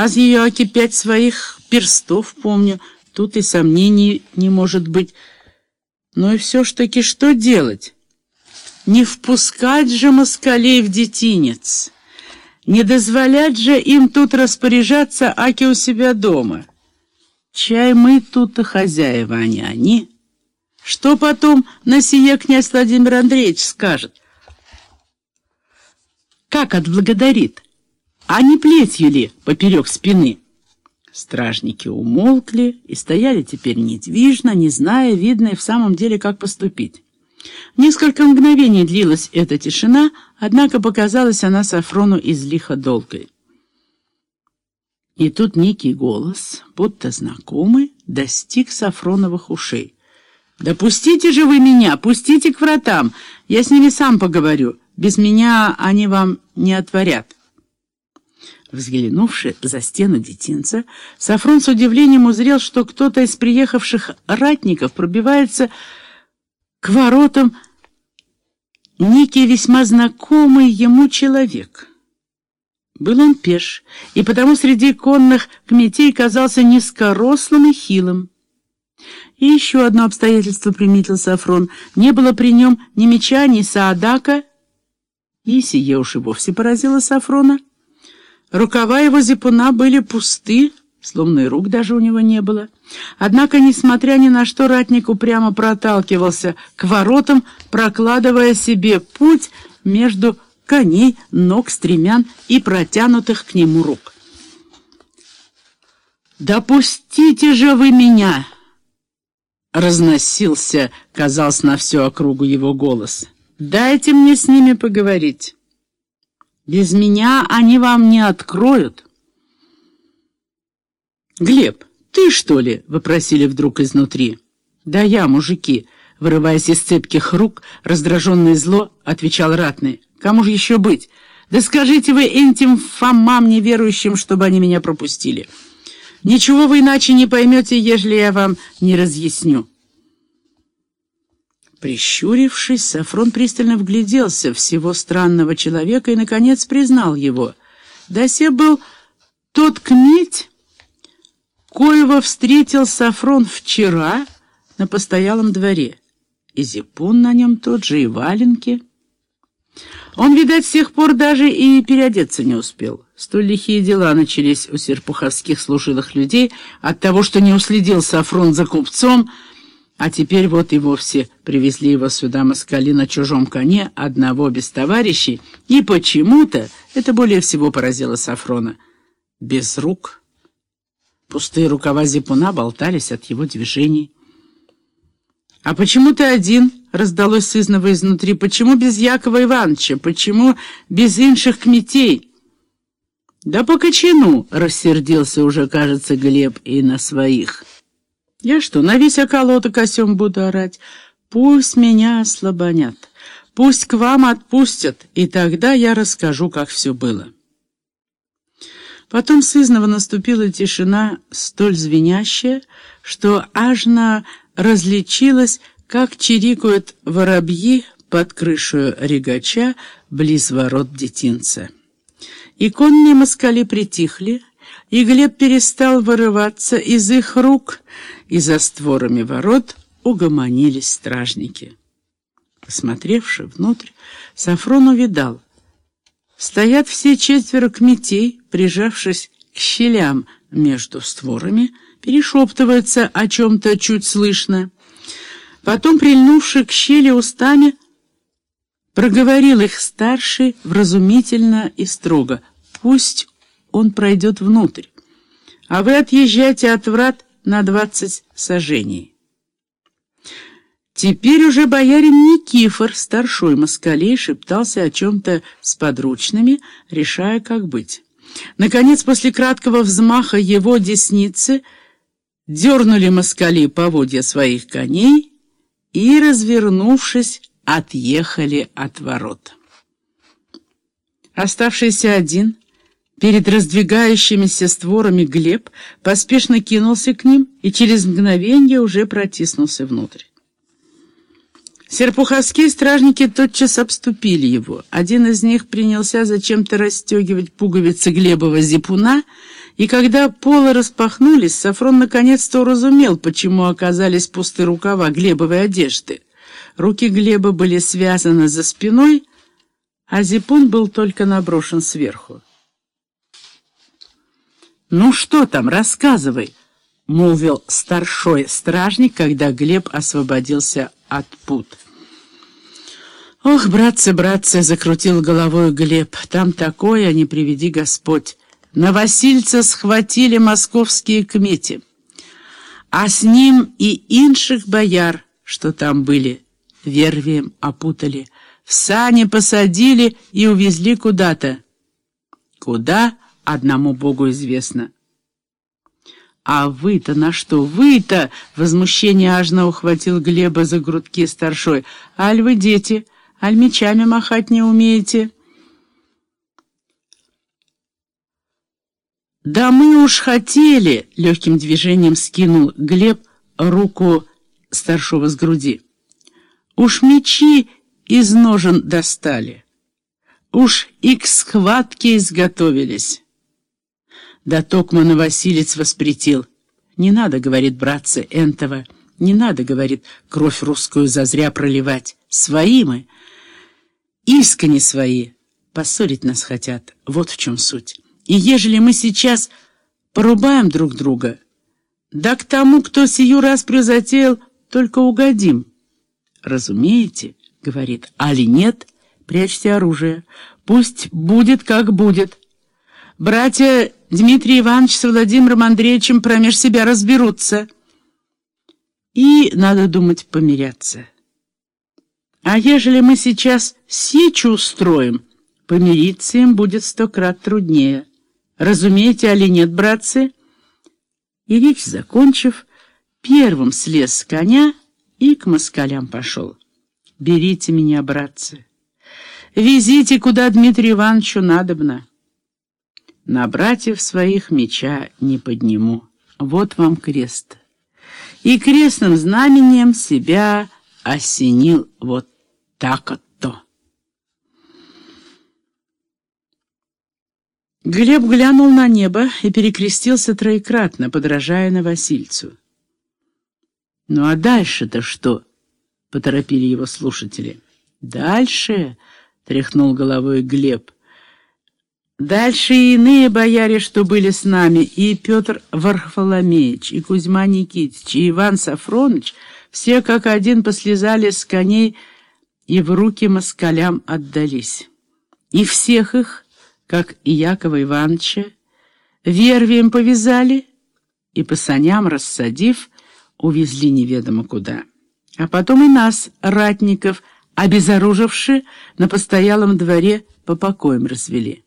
а с ее оки пять своих перстов помню. Тут и сомнений не может быть. Ну и все ж таки что делать? Не впускать же москалей в детинец, не дозволять же им тут распоряжаться, аки у себя дома. Чай мы тут и хозяева, а не они. Что потом на сие князь Владимир Андреевич скажет? Как отблагодарит? А не плетью ли поперек спины? Стражники умолкли и стояли теперь недвижно, не зная, видно и в самом деле, как поступить. Несколько мгновений длилась эта тишина, однако показалась она Сафрону излихо долгой. И тут некий голос, будто знакомый, достиг Сафроновых ушей. «Да пустите же вы меня, пустите к вратам, я с ними сам поговорю, без меня они вам не отворят». Взглянувши за стену детинца, Сафрон с удивлением узрел, что кто-то из приехавших ратников пробивается к воротам некий весьма знакомый ему человек. Был он пеш, и потому среди конных кметей казался низкорослым и хилым. И еще одно обстоятельство приметил Сафрон. Не было при нем ни меча, ни саадака, и сие уж и вовсе поразило Сафрона. Рукава его зипуна были пусты, словно и рук даже у него не было. Однако, несмотря ни на что, ратник упрямо проталкивался к воротам, прокладывая себе путь между коней, ног, стремян и протянутых к нему рук. «Допустите же вы меня!» Разносился, казалось, на всю округу его голос. «Дайте мне с ними поговорить. Без меня они вам не откроют». «Глеб, ты что ли?» — вопросили вдруг изнутри. «Да я, мужики», — вырываясь из цепких рук, раздраженный зло, отвечал ратный. «Кому же еще быть? Да скажите вы этим фомам неверующим, чтобы они меня пропустили. Ничего вы иначе не поймете, ежели я вам не разъясню». Прищурившись, Сафрон пристально вгляделся всего странного человека и, наконец, признал его. Дасе был тот кметь, Кольва встретил Сафрон вчера на постоялом дворе. И зипун на нем тот же, и валенки. Он, видать, с тех пор даже и переодеться не успел. Столь лихие дела начались у серпуховских служилых людей от того, что не уследил Сафрон за купцом, а теперь вот и вовсе привезли его сюда москали на чужом коне, одного без товарищей, и почему-то, это более всего поразило Сафрона, без рук. Пустые рукава зипуна болтались от его движений. «А почему ты один?» — раздалось сызново изнутри. «Почему без Якова Ивановича? Почему без инших кметей?» «Да по кочану!» — рассердился уже, кажется, Глеб и на своих. «Я что, на весь околоток осем буду орать? Пусть меня ослабонят, пусть к вам отпустят, и тогда я расскажу, как все было». Потом сызново наступила тишина, столь звенящая, что ажно различилась, как чирикают воробьи под крышу регача близ ворот детинца. И конные москали притихли, и Глеб перестал вырываться из их рук, и за створами ворот угомонились стражники. Посмотревши внутрь, Сафрон увидал — Стоят все четверо кметей, прижавшись к щелям между створами, перешептываются о чем-то чуть слышно. Потом, прильнувши к щели устами, проговорил их старший вразумительно и строго. «Пусть он пройдет внутрь, а вы отъезжайте от врат на двадцать сажений». Теперь уже боярин Никифор, старшой москалей, шептался о чем-то с подручными, решая, как быть. Наконец, после краткого взмаха его десницы, дернули москали поводья своих коней и, развернувшись, отъехали от ворот. Оставшийся один, перед раздвигающимися створами Глеб поспешно кинулся к ним и через мгновение уже протиснулся внутрь. Серпуховские стражники тотчас обступили его. Один из них принялся зачем-то расстегивать пуговицы Глебова зипуна, И когда полы распахнулись, Сафрон наконец-то уразумел, почему оказались пусты рукава Глебовой одежды. Руки Глеба были связаны за спиной, а зипун был только наброшен сверху. «Ну что там, рассказывай», — молвил старшой стражник, когда Глеб освободился от пут. «Ох, братцы, братцы!» — закрутил головой Глеб. «Там такое, не приведи Господь! На Васильца схватили московские кмети, а с ним и инших бояр, что там были, вервием опутали, в сани посадили и увезли куда-то. Куда, одному Богу известно». «А вы-то на что? Вы-то!» — возмущение ажно ухватил Глеба за грудки старшой. «Аль вы дети!» Аль мечами махать не умеете?» «Да мы уж хотели!» — легким движением скинул Глеб руку старшего с груди. «Уж мечи из ножен достали. Уж и к схватке изготовились». Да Токмана Василец воспретил. «Не надо, — говорит братцы Энтова, — не надо, — говорит, — кровь русскую зазря проливать. Свои мы!» искренне свои. Поссорить нас хотят. Вот в чем суть. И ежели мы сейчас порубаем друг друга, да к тому, кто сию раз призатеял, только угодим. Разумеете, говорит, али нет, прячьте оружие. Пусть будет, как будет. Братья Дмитрий Иванович с Владимиром Андреевичем промеж себя разберутся. И, надо думать, помиряться. А ежели мы сейчас сечу устроим, помириться им будет сто крат труднее. Разумеете, али нет, братцы?» И речь закончив, первым слез с коня и к москалям пошел. «Берите меня, братцы, везите, куда Дмитрию Ивановичу надобно. На братьев своих меча не подниму. Вот вам крест. И крестным знамением себя осенил вот так-то. Глеб глянул на небо и перекрестился троекратно, подражая на Васильцу. «Ну а дальше-то что?» — поторопили его слушатели. «Дальше?» — тряхнул головой Глеб. «Дальше и иные бояре, что были с нами, и Петр Варфоломеич, и Кузьма Никитич, и Иван Сафроныч, все как один послезали с коней и в руки москалям отдались. И всех их, как и Якова Ивановича, вервием повязали и по саням рассадив, увезли неведомо куда. А потом и нас, ратников, обезоруживши, на постоялом дворе по покоям развели.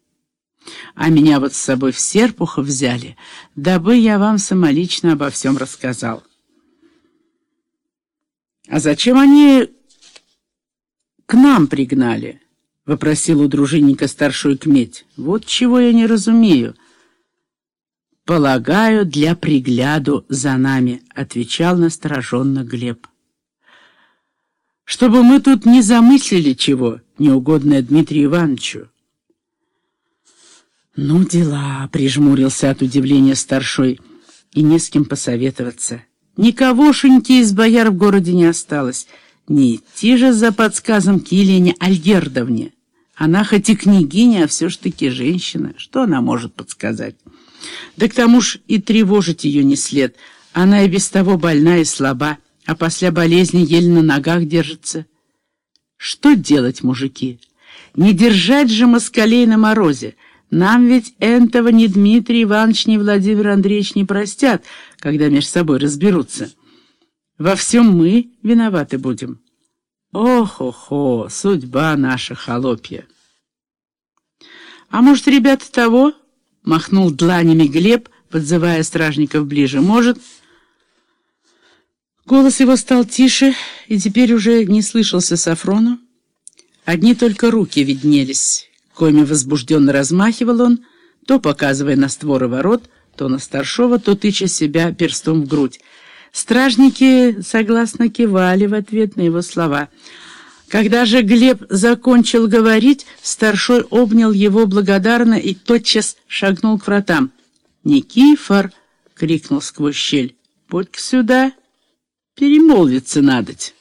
А меня вот с собой в Серпухов взяли, дабы я вам самолично обо всем рассказал. А зачем они к нам пригнали?» — вопросил у дружинника старшой кметь. «Вот чего я не разумею». «Полагаю, для пригляду за нами», — отвечал настороженно Глеб. «Чтобы мы тут не замыслили чего, неугодное Дмитрию Ивановичу». «Ну, дела», — прижмурился от удивления старшой, — «и не с кем посоветоваться. Никогошеньки из бояр в городе не осталось». Не идти же за подсказом к Елене Альгердовне. Она хоть и княгиня, а все ж таки женщина. Что она может подсказать? Да к тому ж и тревожить ее не след. Она и без того больна и слаба, а после болезни еле на ногах держится. Что делать, мужики? Не держать же москалей на морозе. Нам ведь этого ни Дмитрий Иванович, ни Владимир Андреевич не простят, когда между собой разберутся. Во всем мы виноваты будем. Ох-охо, судьба наша холопья. А может, ребята того? Махнул дланями Глеб, подзывая стражников ближе. Может... Голос его стал тише, и теперь уже не слышался Сафрону. Одни только руки виднелись, коими возбужденно размахивал он, то показывая на створы ворот, то на старшего, то тыча себя перстом в грудь. Стражники согласно кивали в ответ на его слова. Когда же Глеб закончил говорить, старшой обнял его благодарно и тотчас шагнул к вратам. «Никифор!» — крикнул сквозь щель. «Будь-ка сюда! Перемолвиться надоть!»